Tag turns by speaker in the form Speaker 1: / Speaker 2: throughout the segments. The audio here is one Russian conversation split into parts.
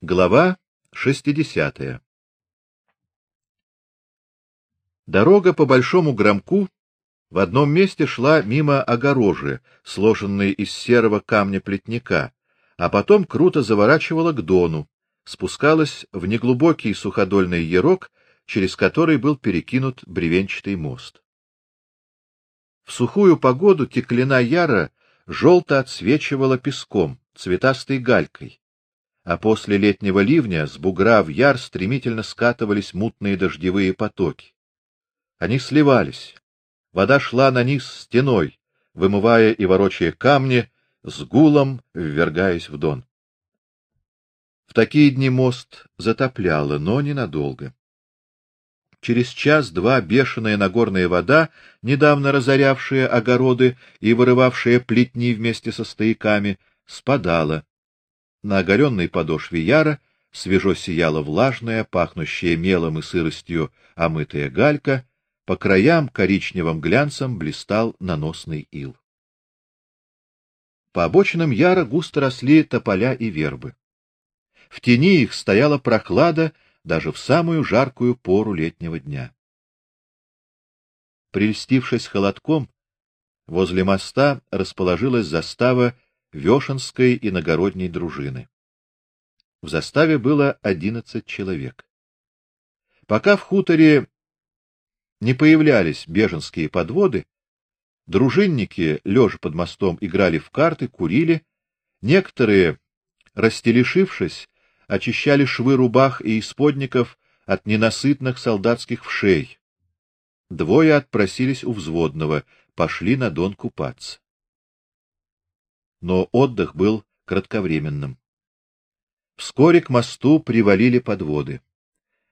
Speaker 1: Глава 60. Дорога по большому громку в одном месте шла мимо огорожи, сложенной из серого камня плетника, а потом круто заворачивала к дону, спускалась в неглубокий суходольный ярок, через который был перекинут бревенчатый мост. В сухую погоду теклина яра желто отсвечивала песком, цветастой галькой а после летнего ливня с бугра в яр стремительно скатывались мутные дождевые потоки. Они сливались. Вода шла на низ стеной, вымывая и ворочая камни, с гулом ввергаясь в дон. В такие дни мост затопляло, но ненадолго. Через час-два бешеная нагорная вода, недавно разорявшая огороды и вырывавшая плетни вместе со стояками, спадала, на оголенной подошве яра свежо сияла влажная, пахнущая мелом и сыростью омытая галька, по краям коричневым глянцем блистал наносный ил. По обочинам яра густо росли тополя и вербы. В тени их стояла прохлада даже в самую жаркую пору летнего дня. Прельстившись холодком, возле моста расположилась застава Вешенской иногородней дружины. В заставе было одиннадцать человек. Пока в хуторе не появлялись беженские подводы, дружинники, лежа под мостом, играли в карты, курили, некоторые, растелешившись, очищали швы рубах и исподников от ненасытных солдатских вшей. Двое отпросились у взводного, пошли на Дон купаться но отдых был кратковременным. Вскоре к мосту привалили подводы.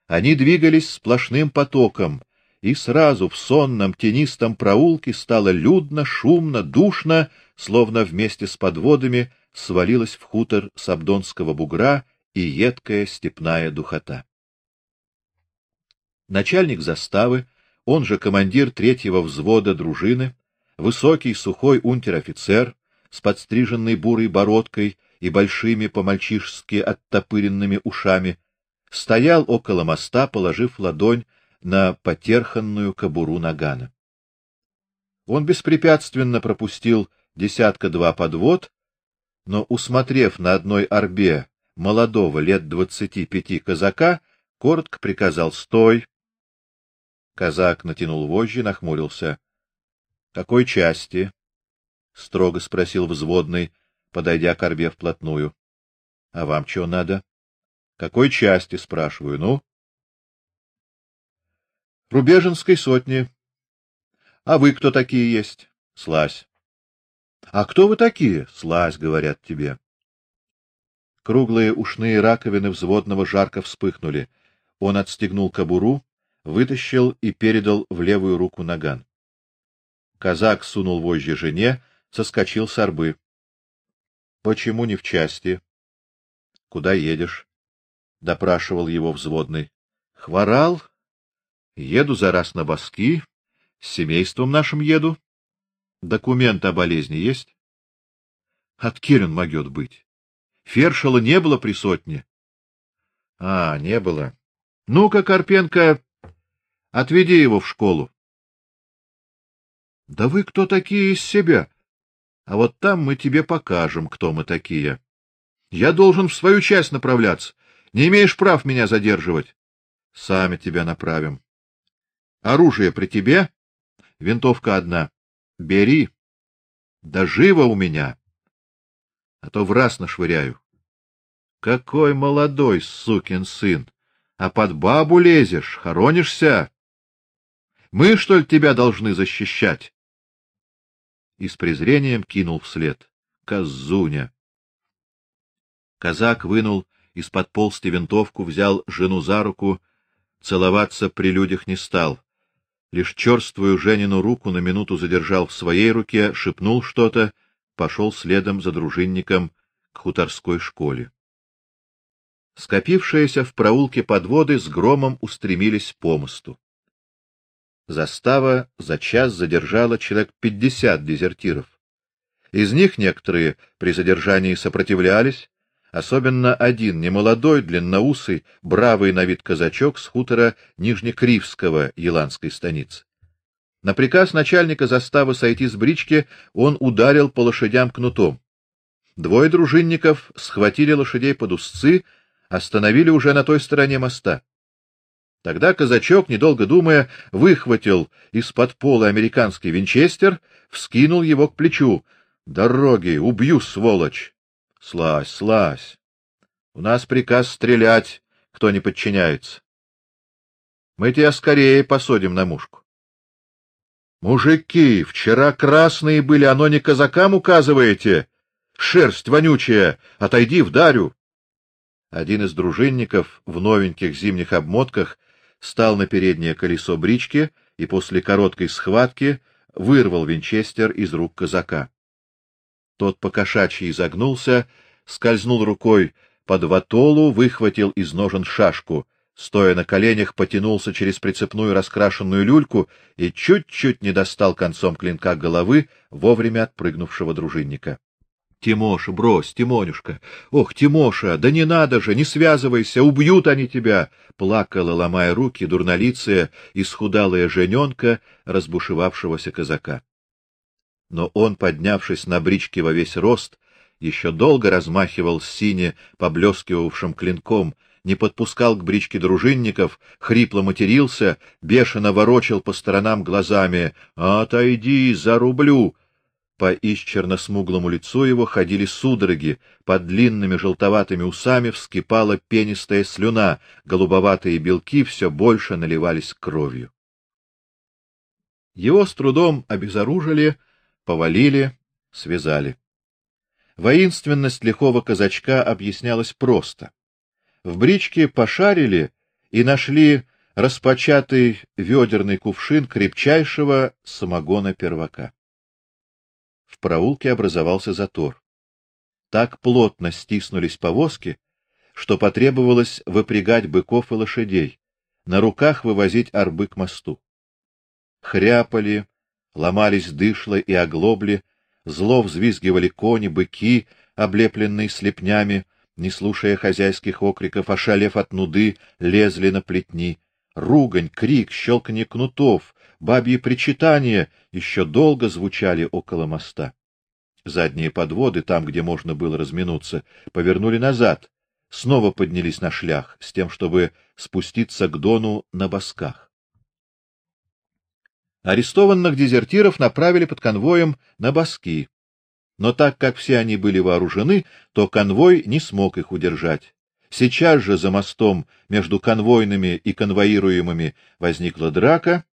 Speaker 1: Они двигались сплошным потоком, и сразу в сонном тенистом проулке стало людно, шумно, душно, словно вместе с подводами свалилась в хутор Сабдонского бугра и едкая степная духота. Начальник заставы, он же командир третьего взвода дружины, высокий сухой унтер-офицер, с подстриженной бурой бородкой и большими по-мальчишески оттопыренными ушами, стоял около моста, положив ладонь на потерханную кобуру нагана. Он беспрепятственно пропустил десятка-два подвод, но, усмотрев на одной арбе молодого лет двадцати пяти казака, коротко приказал: "Стой!" Казак натянул вожжи, нахмурился. "Какой части?" Строго спросил взводный, подойдя к орбе вплотную. А вам что надо? Какой части, спрашиваю, ну? Рубеженской сотни. А вы кто такие есть? Слазь. А кто вы такие? Слазь, говорят тебе. Круглые ушные раковины взводного жарко вспыхнули. Он отстегнул кобуру, вытащил и передал в левую руку наган. Казак сунул вожжи жене, соскочил с арбы. Почему не в части? Куда едешь? допрашивал его взводный. Хворал. Еду за раз на Баски, с семейством нашим еду. Документ о болезни есть? От Кирин могёт быть. Фершела не было при сотне. А, не было. Ну-ка, Карпенко, отведи его в школу. Да вы кто такие из себя? А вот там мы тебе покажем, кто мы такие. Я должен в свою часть направляться. Не имеешь прав меня задерживать. Сами тебя направим. Оружие при тебе? Винтовка одна. Бери. Да живо у меня. А то в раз нашвыряю. Какой молодой сукин сын! А под бабу лезешь, хоронишься? Мы что ли тебя должны защищать? И с презрением кинул вслед: "Козуня". Казак вынул из-под полсти винтовку, взял жену за руку, целоваться при людях не стал. Лишь черствую Женину руку на минуту задержал в своей руке, шепнул что-то, пошел следом за дружинником к хуторской школе. Скопившиеся в проулке подводы с громом устремились по мосту. Застава за час задержала человек пятьдесят дезертиров. Из них некоторые при задержании сопротивлялись, особенно один немолодой, длинноусый, бравый на вид казачок с хутора Нижнекривского Еланской станицы. На приказ начальника заставы сойти с брички он ударил по лошадям кнутом. Двое дружинников схватили лошадей под узцы, остановили уже на той стороне моста. Тогда казачок, недолго думая, выхватил из-под пола американский винчестер, вскинул его к плечу. Дороги, убью, сволочь. Слазь, слазь. У нас приказ стрелять, кто не подчиняется. Мы тебя скорее посадим на мушку. Мужики, вчера красные были, оно не казакам указываете. Шерсть вонючая, отойди, вдарю. Один из дружинников в новеньких зимних обмотках стал на переднее колесо брички и после короткой схватки вырвал винчестер из рук казака. Тот покошачьи изогнулся, скользнул рукой под ватолу, выхватил из ножен шашку, стоя на коленях, потянулся через прицепную раскрашенную люльку и чуть-чуть не достал концом клинка головы вовремя отпрыгнувшего дружинника. Тимоша, брось, Тимонюшка. Ох, Тимоша, да не надо же, не связывайся, убьют они тебя, плакала, ломая руки, дурнолицая и схудалая жененка разбушевавшегося казака но он, поднявшись на бричке во весь рост, еще долго размахивал сине поблескивавшим клинком, не подпускал к бричке дружинников, хрипло матерился, бешено ворочал по сторонам глазами: "Отойди, зарублю!" По исчерно-смуглому лицу его ходили судороги, под длинными желтоватыми усами вскипала пенистая слюна, голубоватые белки все больше наливались кровью. Его с трудом обезоружили, повалили, связали. Воинственность лихого казачка объяснялась просто. В бричке пошарили и нашли распочатый ведерный кувшин крепчайшего самогона первака. В проулке образовался затор. Так плотно стиснулись повозки, что потребовалось выпрягать быков и лошадей, на руках вывозить арбы к мосту. Хряпали, ломались дышла и оглобли, зло взвизгивали кони, быки, облепленные слепнями, не слушая хозяйских окриков, ошалев от нуды, лезли на плетни. Ругань, крик, щелканье кнутов, бабьи причитания еще долго звучали около моста. Задние подводы, там, где можно было разминуться, повернули назад, снова поднялись на шлях, с тем, чтобы спуститься к Дону на босках. Арестованных дезертиров направили под конвоем на Баски. Но так как все они были вооружены, то конвой не смог их удержать. Сейчас же за мостом между конвойными и конвоируемыми возникла драка.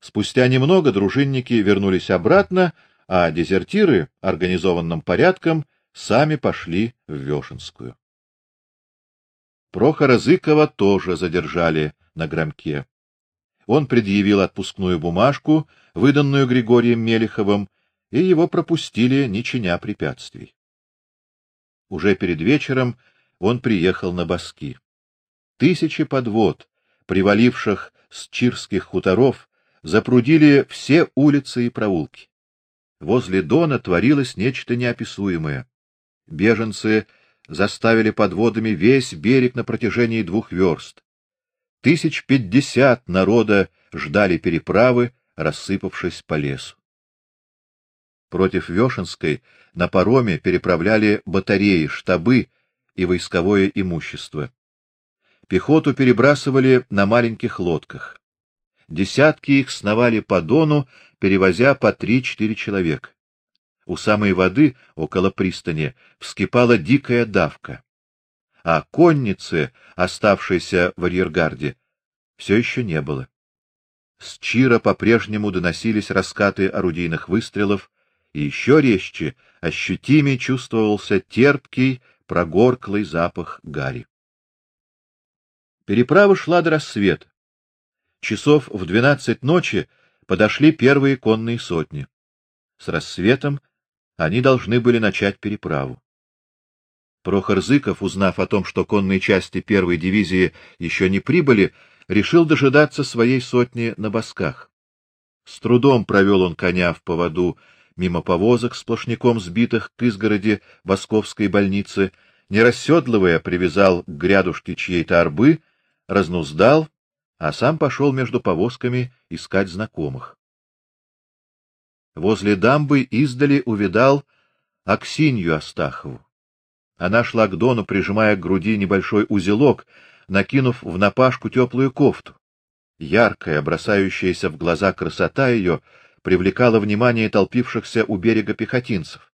Speaker 1: Спустя немного дружинники вернулись обратно, а дезертиры организованным порядком сами пошли в Вешенскую. Прохора Зыкова тоже задержали на Громке. Он предъявил отпускную бумажку, выданную Григорием Мелиховым, и его пропустили, не чиня препятствий. Уже перед вечером он приехал на Баски. Тысячи подвод, приваливших с чирских хуторов, запрудили все улицы и проулки. Возле Дона творилось нечто неописуемое. Беженцы заставили подводами весь берег на протяжении двух верст. Тысяч пятьдесят народа ждали переправы, рассыпавшись по лесу. Против Вешенской на пароме переправляли батареи, штабы и войсковое имущество. Пехоту перебрасывали на маленьких лодках. Десятки их сновали по Дону, перевозя по три-четыре человека. У самой воды, около пристани, вскипала дикая давка а конницы, оставшейся в арьергарде, все еще не было. С Чира по-прежнему доносились раскаты орудийных выстрелов, и еще резче, ощутимее чувствовался терпкий, прогорклый запах гари. Переправа шла до рассвета. Часов в двенадцать ночи подошли первые конные сотни. С рассветом они должны были начать переправу. Прохор Зыков, узнав о том, что конные части первой дивизии еще не прибыли, решил дожидаться своей сотни на босках. С трудом провел он коня в поводу мимо повозок сплошняком сбитых к изгороди Восковской больницы, не расседлывая, привязал к грядушке чьей-то арбы, разнуздал, а сам пошел между повозками искать знакомых. Возле дамбы издали увидал Аксинью Астахову. Она шла к Дону, прижимая к груди небольшой узелок, накинув в напашку теплую кофту. Яркая, бросающаяся в глаза красота ее привлекала внимание толпившихся у берега пехотинцев.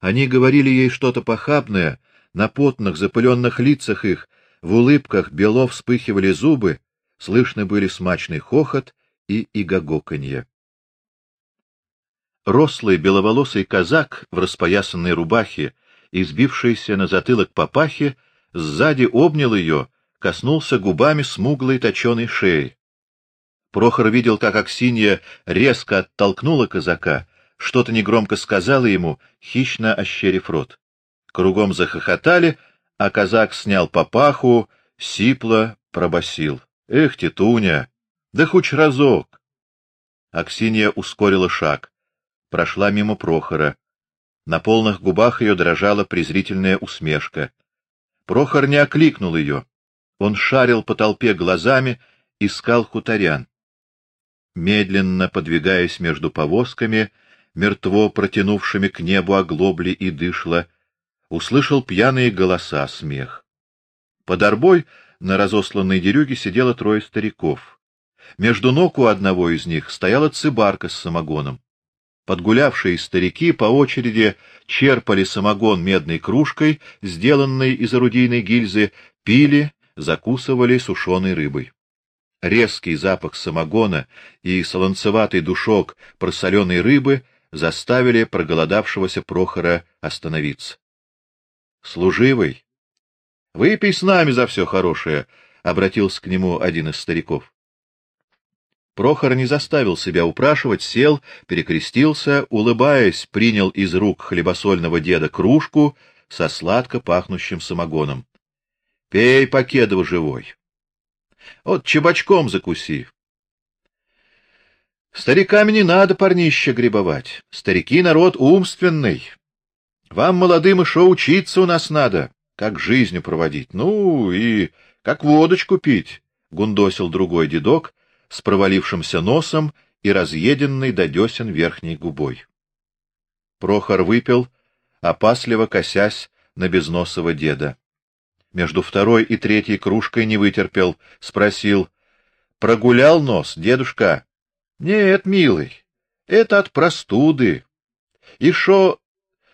Speaker 1: Они говорили ей что-то похабное, на потных, запыленных лицах их, в улыбках бело вспыхивали зубы, слышны были смачный хохот и игогоканье. Рослый беловолосый казак в распоясанной рубахе, избившийся на затылок папахи, сзади обнял ее, коснулся губами смуглой точеной шеи. Прохор видел, как Аксинья резко оттолкнула казака, что-то негромко сказала ему, хищно ощерив рот. Кругом захохотали, а казак снял папаху, сипло пробасил: "Эх, тетуня, да хоть разок". Аксинья ускорила шаг, прошла мимо Прохора. На полных губах ее дрожала презрительная усмешка. Прохор не окликнул ее. Он шарил по толпе глазами, искал хуторян медленно подвигаясь между повозками, мертво протянувшими к небу оглобли и дышла, услышал пьяные голоса, смех. Под арбой на разосланной дерюге сидело трое стариков. Между ног у одного из них стояла цыбарка с самогоном. Подгулявшие старики по очереди черпали самогон медной кружкой, сделанной из орудийной гильзы, пили, закусывали сушеной рыбой резкий запах самогона и солонцеватый душок просоленной рыбы заставили проголодавшегося Прохора остановиться. Служивый, выпей с нами за все хорошее, обратился к нему один из стариков. Прохор не заставил себя упрашивать, сел, перекрестился, улыбаясь, принял из рук хлебосольного деда кружку со сладко пахнущим самогоном. Пей, покедово живой. Вот чебачком закуси. Стариками не надо парнище грибовать. Старики народ умственный. Вам, молодым, еще учиться у нас надо, как жизнь проводить. Ну и как водочку пить, гундосил другой дедок с провалившимся носом и разъеденной до десен верхней губой. Прохор выпил, опасливо косясь на безносого деда между второй и третьей кружкой не вытерпел, спросил: "Прогулял нос, дедушка?" "Нет, милый, это от простуды. И шо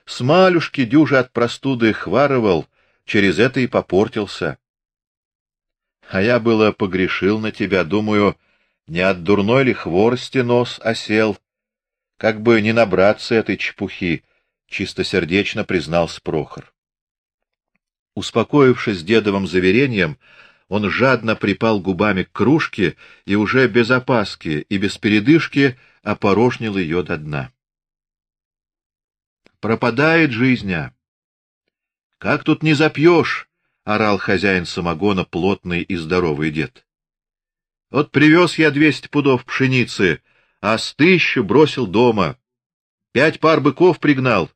Speaker 1: с малюшки дюже от простуды хварывал, через это и попортился. А я было погрешил на тебя, думаю, не от дурной ли хворости нос осел, как бы не набраться этой чепухи, чистосердечно признался Прохор. Успокоившись дедовым заверением, он жадно припал губами к кружке и уже без опаски и без передышки опорожнил ее до дна. Пропадает жизнь. А. Как тут не запьешь? — орал хозяин самогона, плотный и здоровый дед. Вот привез я двести пудов пшеницы, а с тысячу бросил дома. Пять пар быков пригнал,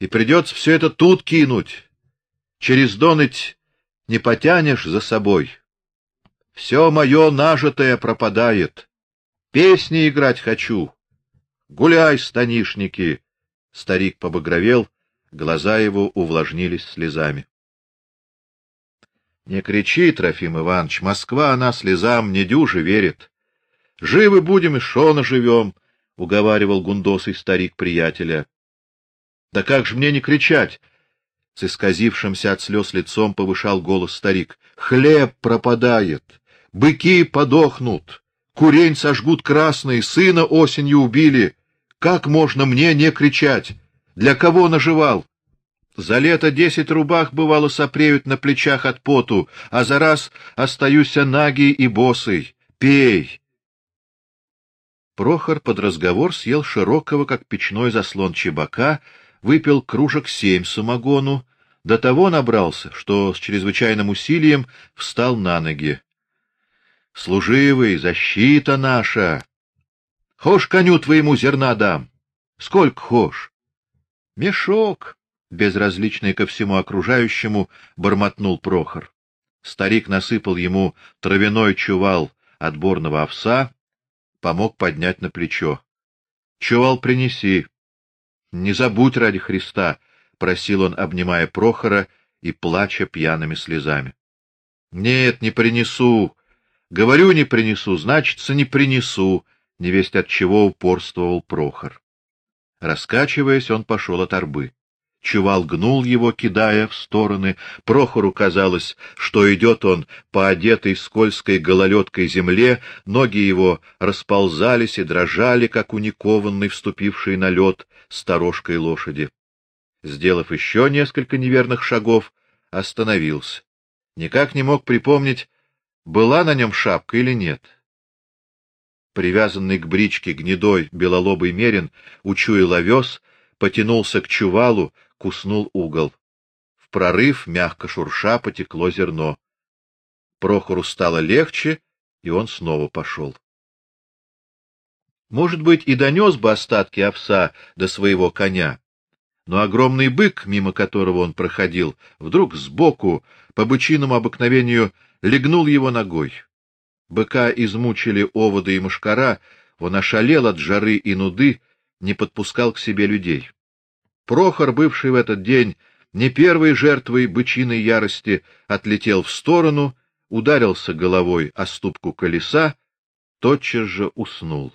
Speaker 1: и придется все это тут кинуть. Через доныть не потянешь за собой. Все мое нажитое пропадает. Песни играть хочу. Гуляй, станишники. Старик побагровел, глаза его увлажнились слезами. Не кричи, Трофим Иванович, Москва она слезам не дюже верит. Живы будем и шо наживем, — уговаривал гундосый старик приятеля. — Да как же мне не кричать? С исказившимся от слез лицом повышал голос старик. Хлеб пропадает, быки подохнут, курень сожгут красные, сына осенью убили. Как можно мне не кричать? Для кого наживал? За лето десять рубах бывало сопреют на плечах от поту, а за раз остаюсь нагий и босый. Пей. Прохор под разговор съел широкого, как печной заслон чебака, выпил кружек семь самогону, до того набрался, что с чрезвычайным усилием встал на ноги. Служивый, защита наша. Хошь коню твоему зерна дам. Сколько хошь? Мешок. безразличный ко всему окружающему, бормотнул Прохор. Старик насыпал ему травяной чувал отборного овса, помог поднять на плечо. Чувал принеси. Не забудь ради Христа, просил он, обнимая Прохора и плача пьяными слезами. Нет, не принесу. Говорю, не принесу, значится, не принесу, невесть от чего упорствовал Прохор. Раскачиваясь, он пошел от арбы. Чувал гнул его, кидая в стороны. Прохору казалось, что идет он по одетой скользкой гололедкой земле, ноги его расползались и дрожали, как у никованной, вступившей на лед, сторожкой лошади. Сделав еще несколько неверных шагов, остановился. Никак не мог припомнить, была на нем шапка или нет. Привязанный к бричке гнедой белолобый мерин учуял овес, потянулся к чувалу, куснул угол. В прорыв, мягко шурша, потекло зерно. Прохору стало легче, и он снова пошел. Может быть, и донес бы остатки овса до своего коня, но огромный бык, мимо которого он проходил, вдруг сбоку, по бычиному обыкновению, легнул его ногой. Быка измучили оводы и мушкара, он ошалел от жары и нуды, не подпускал к себе людей. Прохор, бывший в этот день не первой жертвой бычиной ярости, отлетел в сторону, ударился головой о ступку колеса, тотчас же уснул.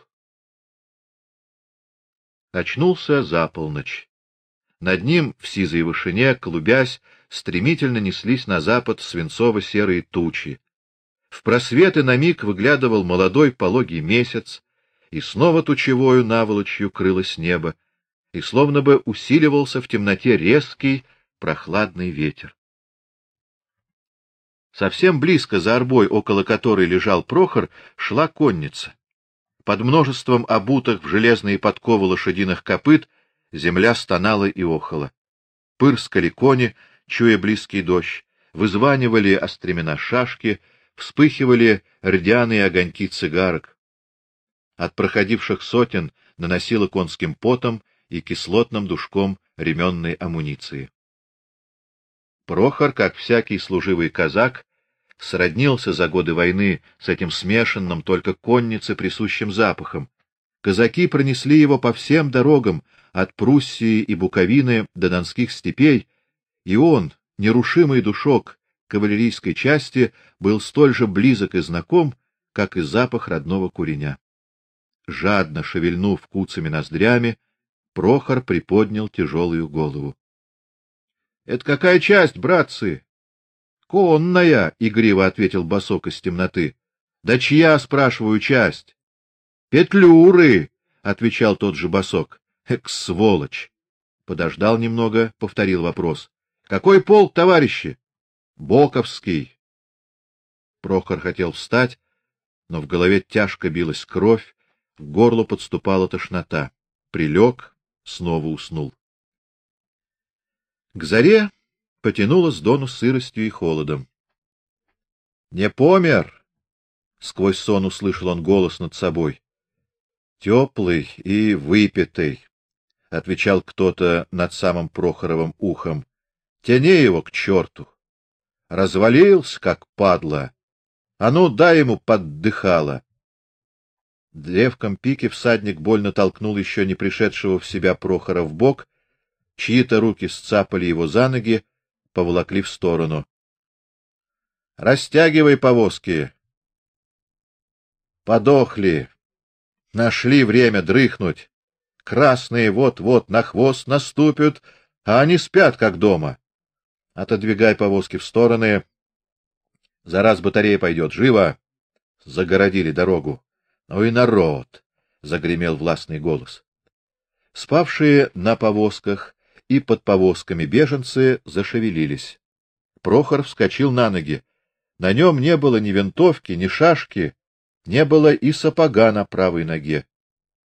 Speaker 1: Очнулся за полночь. Над ним в сизой вышине, клубясь, стремительно неслись на запад свинцово-серые тучи. В просветы на миг выглядывал молодой пологий месяц, и снова тучевою наволочью крылось небо и словно бы усиливался в темноте резкий прохладный ветер. Совсем близко за арбой, около которой лежал Прохор, шла конница. Под множеством обутых в железные подковы лошадиных копыт земля стонала и охала. Пырскали кони, чуя близкий дождь, вызванивали остремена шашки, вспыхивали рдяные огоньки цигарок. От проходивших сотен наносило конским потом и кислотным душком ременной амуниции. Прохор, как всякий служивый казак, сроднился за годы войны с этим смешанным только коннице присущим запахом. Казаки пронесли его по всем дорогам, от Пруссии и Буковины до донских степей, и он, нерушимый душок кавалерийской части, был столь же близок и знаком, как и запах родного куреня. Жадно шевельнув куцами ноздрями, Прохор приподнял тяжелую голову. Это какая часть, братцы? Конная, игриво ответил босок из темноты. Да чья, спрашиваю, часть? Петлюры, отвечал тот же босок. Эк, сволочь. Подождал немного, повторил вопрос. Какой полк, товарищи? Боковский. Прохор хотел встать, но в голове тяжко билась кровь, в горло подступала тошнота. Прилег, снова уснул. К заре потянуло с дону сыростью и холодом. Не помер, сквозь сон услышал он голос над собой. Теплый и выпитый, отвечал кто-то над самым Прохоровым ухом. Тяни его к черту. Развалился как падла. А ну дай ему поддыхало. Древком пики всадник больно толкнул еще не пришедшего в себя Прохора в бок, чьи-то руки сцапали его за ноги, поволокли в сторону. Растягивай повозки. Подохли. Нашли время дрыхнуть. Красные вот-вот на хвост наступят, а они спят как дома. Отодвигай повозки в стороны. За раз батарея пойдет живо. Загородили дорогу. Ну и народ, загремел властный голос. Спавшие на повозках и под повозками беженцы зашевелились. Прохор вскочил на ноги. На нем не было ни винтовки, ни шашки, не было и сапога на правой ноге.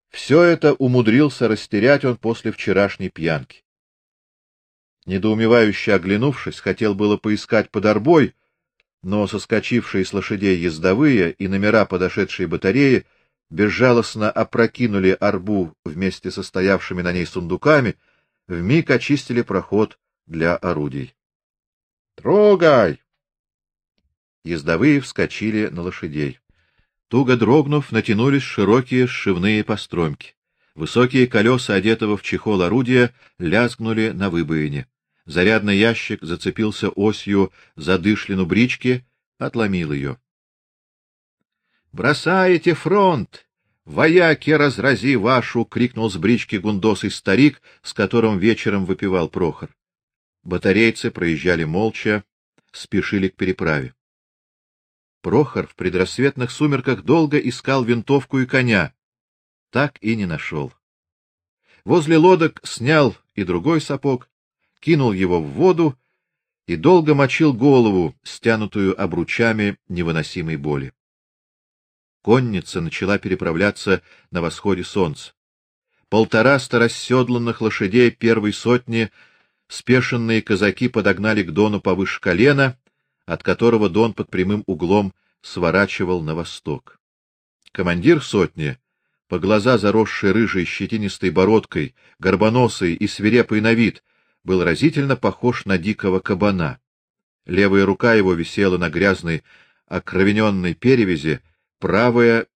Speaker 1: Все это умудрился растерять он после вчерашней пьянки. Недоумевающе оглянувшись, хотел было поискать под арбой, но соскочившие с лошадей ездовые и номера подошедшей батареи безжалостно опрокинули арбу вместе со стоявшими на ней сундуками, вмиг очистили проход для орудий. Трогай! Ездовые вскочили на лошадей. Туго дрогнув, натянулись широкие сшивные постромки. Высокие колеса, одетого в чехол орудия, лязгнули на выбоине. Зарядный ящик зацепился осью за дышлину брички, отломил ее. Бросаете фронт! Вояки, разрази вашу! крикнул с брички гундосый старик, с которым вечером выпивал Прохор. Батарейцы проезжали молча, спешили к переправе. Прохор в предрассветных сумерках долго искал винтовку и коня, так и не нашел. Возле лодок снял и другой сапог, кинул его в воду и долго мочил голову, стянутую обручами невыносимой боли. Конница начала переправляться на восходе солнца. Полтораста расседланных лошадей первой сотни спешенные казаки подогнали к Дону повыше колена, от которого Дон под прямым углом сворачивал на восток. Командир сотни, по глаза заросший рыжей щетинистой бородкой, горбоносый и свирепый на вид, был разительно похож на дикого кабана. Левая рука его висела на грязной, окровененной перевязи, правая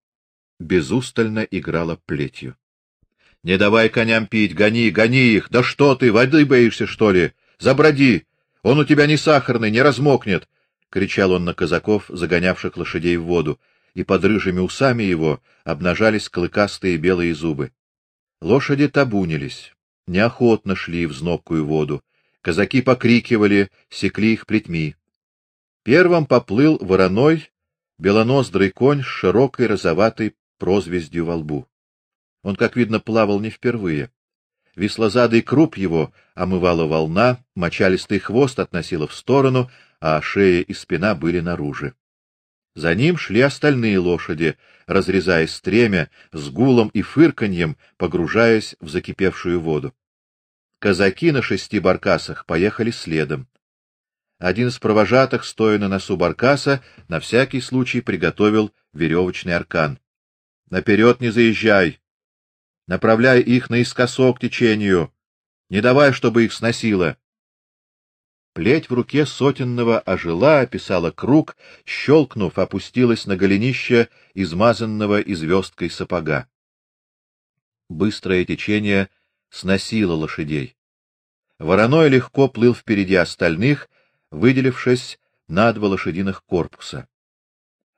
Speaker 1: безустально играла плетью. — Не давай коням пить, гони, гони их! Да что ты, воды боишься, что ли? Заброди! Он у тебя не сахарный, не размокнет! — кричал он на казаков, загонявших лошадей в воду, и под рыжими усами его обнажались клыкастые белые зубы. Лошади табунились, неохотно шли в знобкую воду. Казаки покрикивали, секли их плетьми. Первым поплыл вороной белоноздрый конь с широкой розоватой прозвездью во лбу. Он, как видно, плавал не впервые. Веслозадый круп его омывала волна, мочалистый хвост относила в сторону, а шея и спина были наружу. За ним шли остальные лошади, разрезая стремя, с гулом и фырканьем погружаясь в закипевшую воду. Казаки на шести баркасах поехали следом. Один из провожатых, стоя на носу баркаса, на всякий случай приготовил веревочный аркан. Наперед не заезжай. Направляй их наискосок течению. Не давай, чтобы их сносило. Плеть в руке сотенного ожила, описала круг, щелкнув, опустилась на голенище измазанного известкой сапога. Быстрое течение сносило лошадей. Вороной легко плыл впереди остальных, выделившись на два лошадиных корпуса.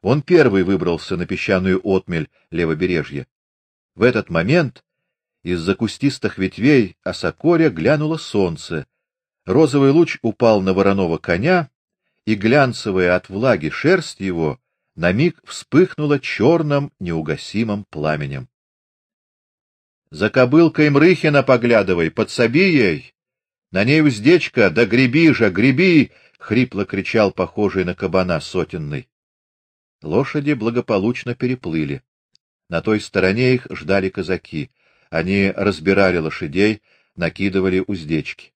Speaker 1: Он первый выбрался на песчаную отмель левобережья. В этот момент из-за кустистых ветвей осокоря глянуло солнце. Розовый луч упал на вороного коня, и глянцевая от влаги шерсть его на миг вспыхнула черным неугасимым пламенем. За кобылкой Мрыхина поглядывай, подсоби ей. На ней уздечка, да греби же, греби, хрипло кричал похожий на кабана сотенный. Лошади благополучно переплыли. На той стороне их ждали казаки. Они разбирали лошадей, накидывали уздечки.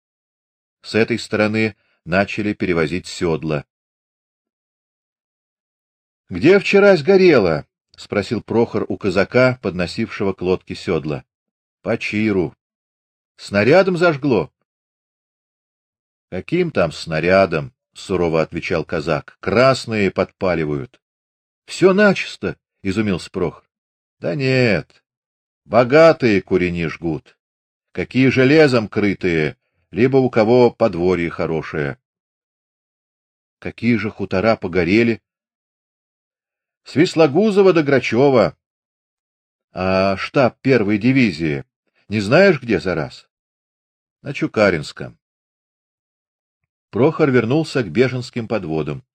Speaker 1: С этой стороны начали перевозить седла. Где вчера сгорело? спросил Прохор у казака, подносившего к лодке седла. По чиру. Снарядом зажгло. Каким там снарядом? сурово отвечал казак. Красные подпаливают. Все начисто, изумился Прохор. Да нет. Богатые курени жгут. Какие железом крытые, либо у кого подворье хорошее. Какие же хутора погорели? Свислогузова до Грачева. А штаб первой дивизии, не знаешь, где за раз? На Чукаринском. Прохор вернулся к беженским подводам.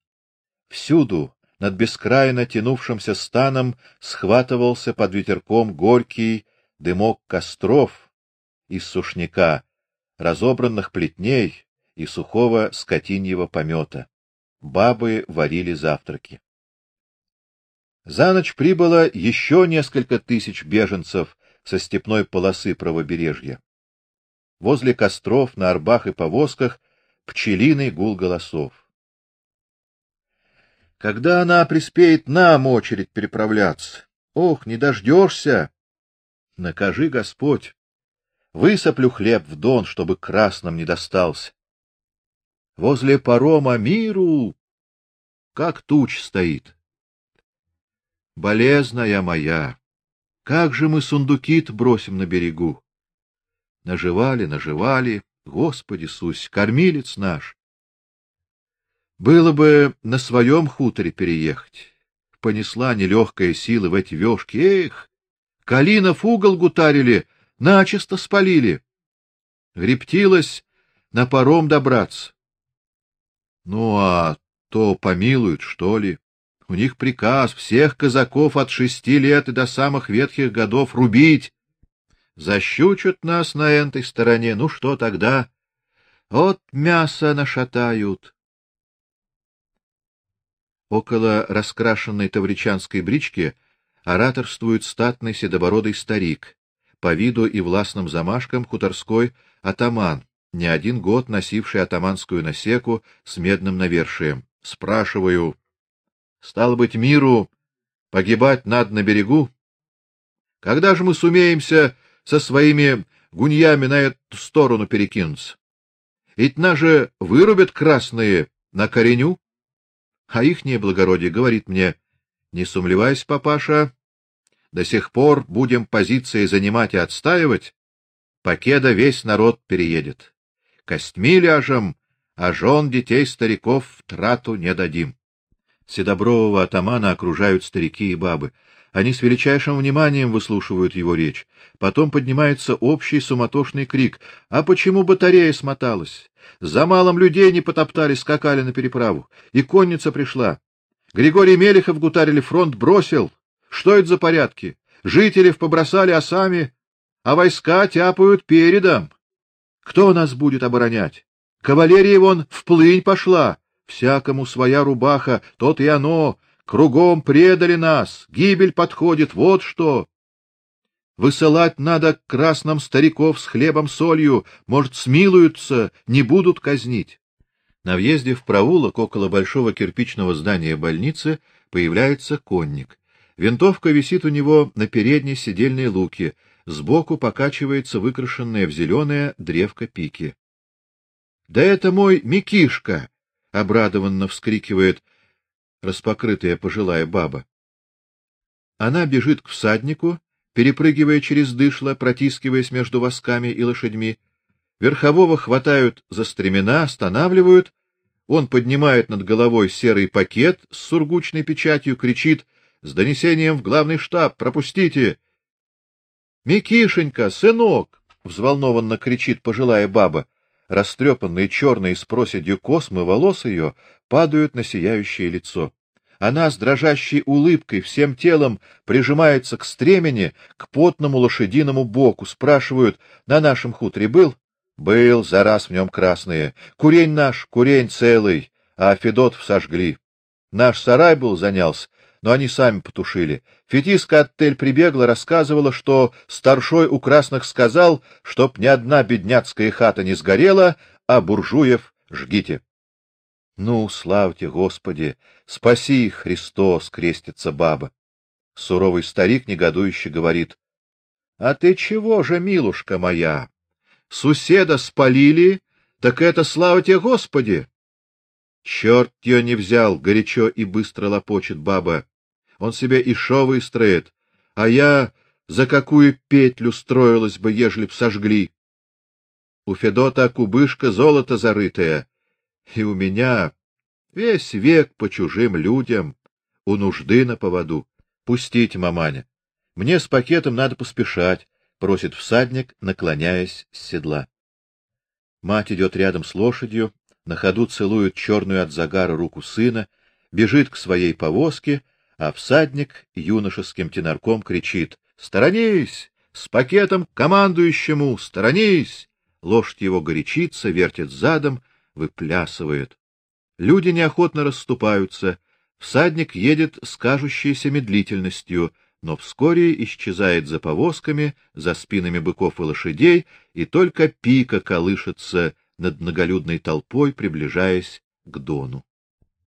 Speaker 1: Всюду, над бескрайно тянувшимся станом, схватывался под ветерком горький дымок костров из сушняка, разобранных плетней и сухого скотиньего помета. Бабы варили завтраки. За ночь прибыло еще несколько тысяч беженцев со степной полосы правобережья. Возле костров, на арбах и повозках пчелиный гул голосов. Когда она приспеет нам очередь переправляться? Ох, не дождешься! Накажи Господь. Высоплю хлеб в дон, чтобы красным не достался. Возле парома миру как туч стоит. Болезная моя, как же мы сундуки бросим на берегу? Наживали, наживали, Господи Иисус, кормилец наш. Было бы на своем хуторе переехать. Понесла нелегкая сила в эти вёшки. Эх, Калинов угол гутарили, начисто спалили. Грептилось на паром добраться. Ну а то помилуют, что ли? У них приказ всех казаков от шести лет и до самых ветхих годов рубить. Защучат нас на этой стороне, ну что тогда? Вот мясо нашатают. Около раскрашенной тавричанской брички ораторствует статный седобородый старик, по виду и властным замашкам хуторской атаман, не один год носивший атаманскую насеку с медным навершием. Спрашиваю: стало быть, миру погибать надо на берегу? Когда же мы сумеемся со своими гуньями на эту сторону перекинуться? Ведь нас же вырубят красные на кореню. А ихнее благородие говорит мне: "Не сумлевайся, папаша, до сих пор будем позиции занимать и отстаивать, покеда весь народ переедет. Костьми ляжем, а жен детей стариков в трату не дадим. Седобрового атамана окружают старики и бабы. Они с величайшим вниманием выслушивают его речь. Потом поднимается общий суматошный крик: "А почему батарея смоталась? За малым людей не потоптали, скакали на переправу, и конница пришла. Григорий Мелехов гутарили фронт бросил. Что это за порядки? Жители в побросали, а сами, а войска тяпают передом. Кто нас будет оборонять? Кавалерия вон вплынь пошла, всякому своя рубаха, тот и оно, кругом предали нас, гибель подходит, вот что. Высылать надо к красным стариков с хлебом солью, может, смилуются, не будут казнить. На въезде в проулок около большого кирпичного здания больницы появляется конник. Винтовка висит у него на передней седельной луке, сбоку покачивается выкрашенная в зеленое древко пики. Да это мой Микишка, обрадованно вскрикивает распокрытая пожилая баба. Она бежит к всаднику, перепрыгивая через дышло, протискиваясь между восками и лошадьми. Верхового хватают за стремена, останавливают. Он поднимает над головой серый пакет с сургучной печатью, кричит с донесением в главный штаб: "Пропустите!" "Микишенька, сынок!" взволнованно кричит пожилая баба. Растрепанные черные с проседью космы волос ее падают на сияющее лицо. Она с дрожащей улыбкой всем телом прижимается к стремени, к потному лошадиному боку. Спрашивают: "На нашем хуторе был?" "Был, за раз в нем красные. Курень наш, курень целый, а Федотов сожгли. Наш сарай был занялся, но они сами потушили. Фетиска Оттель прибегла, рассказывала, что старшой у красных сказал, чтоб ни одна бедняцкая хата не сгорела, а буржуев жгите. Ну, славьте Господи, спаси их, Христос, крестится баба. Суровый старик негодующе говорит: А ты чего же, милушка моя? Суседа спалили, так это слава тебе, Господи. Черт ее не взял, горячо и быстро лопочет баба. Он себе и шо выстроит, а я за какую петлю строилась бы, ежели б сожгли. У Федота кубышка золото зарытая, и у меня весь век по чужим людям, у нужды на поводу. Пустите, маманя. Мне с пакетом надо поспешать, просит всадник, наклоняясь с седла. Мать идет рядом с лошадью, на ходу целует черную от загара руку сына, бежит к своей повозке а всадник юношеским тенарком кричит: "Сторонись! С пакетом к командующему! Сторонись!" Лошадь его горячится, вертит задом, выплясывает. Люди неохотно расступаются. Всадник едет с кажущейся медлительностью, но вскоре исчезает за повозками, за спинами быков и лошадей, и только пика колышется над многолюдной толпой, приближаясь к Дону.